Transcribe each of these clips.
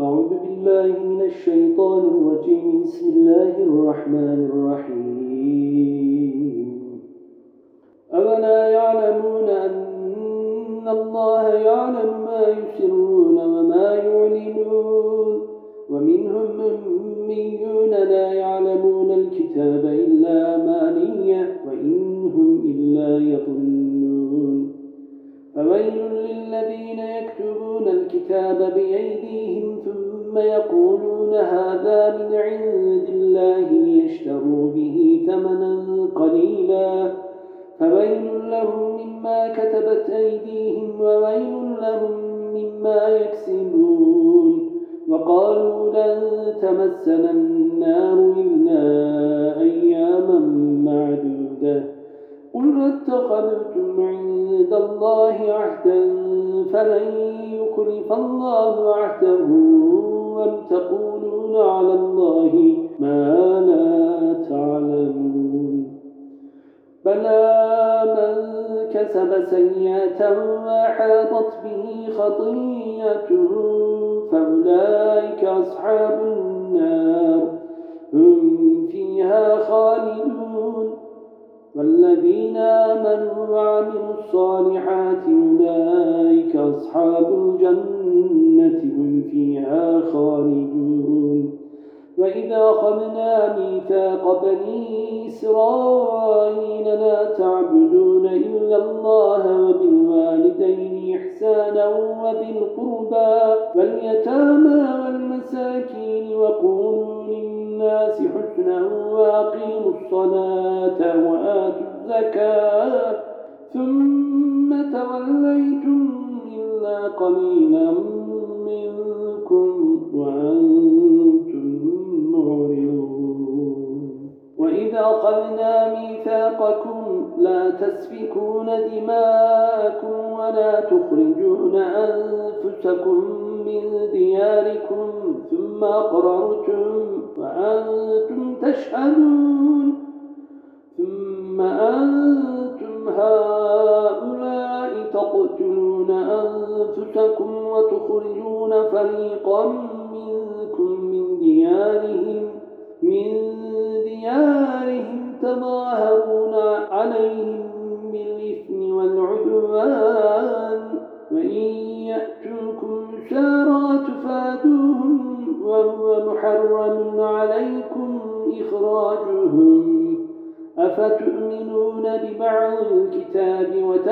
أعوذ بالله من الشيطان الرجيم. بسم الله الرحمن الرحيم. أولا يعلمون أن الله يعلم ما يسرون وما يعلنون. ومنهم أميون لا يعلمون الكتاب إلا أمانية وإنهم إلا يظنون. فويل للذين يكتبون الكتاب بأيديهم ثم يقولون هذا من عند الله ليشتروا به ثمنا قليلا فويل لهم مما كتبت أيديهم وويل لهم مما يكسبون وقالوا لن تمسنا النار إلا أياما معدودة قل أتخذتم عند الله عهدا فلن يخلف الله عهده وم تقولون على الله ما لا تعلمون. بلى من كسب سيئة وحاطت به خطيئته فأولئك أصحاب النار. هم فيها خالدون. والذين آمنوا وعملوا الصالحات أولئك أصحاب الجنة. هم فيها خالدون. وإذا أخذنا ميثاق بني إسرائيل لا تعبدون إلا الله وبالوالدين إحسانا وذي القربى واليتامى والمساكين. وقولوا للناس حسنا وأقيموا الصلاة وآتوا الزكاة. ثم توليتم إلا قليلا منكم وأنتم معرضون وإذا أخذنا ميثاقكم لا تسفكون دماءكم ولا تخرجون أنفسكم من دياركم ثم أقررتم وأنتم تشهدون ثم أنتم هؤلاء تقتلون أنفسكم وتخرجون فريقا منكم من ديارهم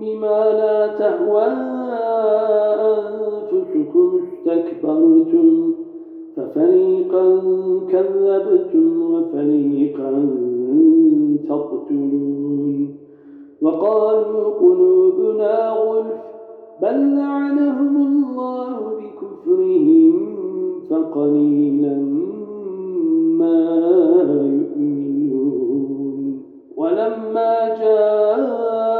بما لا تهوى أنفسكم استكبرتم ففريقا كذبتم وفريقا تقتلون وقالوا قلوبنا غلف بل لعنهم الله بكفرهم فقليلا ما يؤمنون ولما جاءهم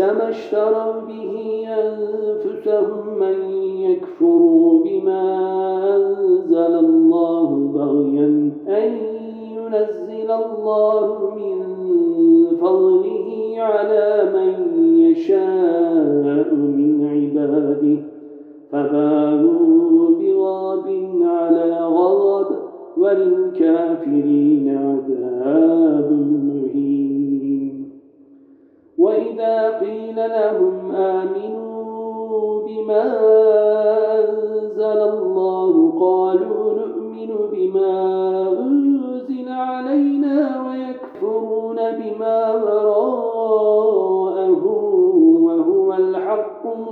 ما اشتروا به أنفسهم من يكفروا بما أنزل الله بغيا أن ينزل الله من على من يشاء.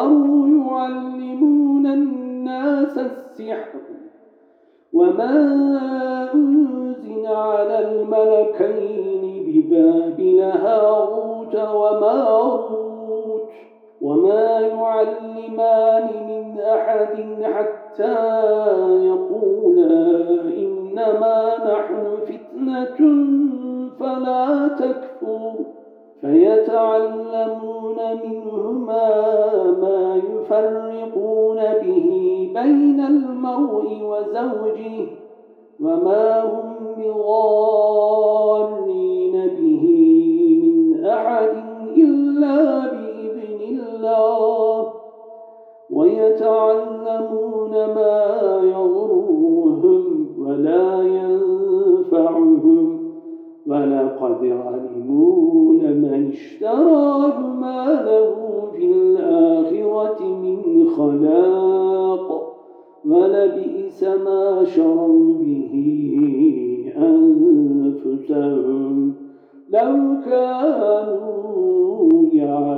كفروا يعلمون الناس السحر وما أنزل على الملكين ببابل هاروت وماروت يفرقون به بين المرء وزوجه وما هم بضارين به من أحد إلا بإذن الله. ويتعلمون ما يضرهم ولا ينفعهم. ولقد علموا لمن اشتراه ما له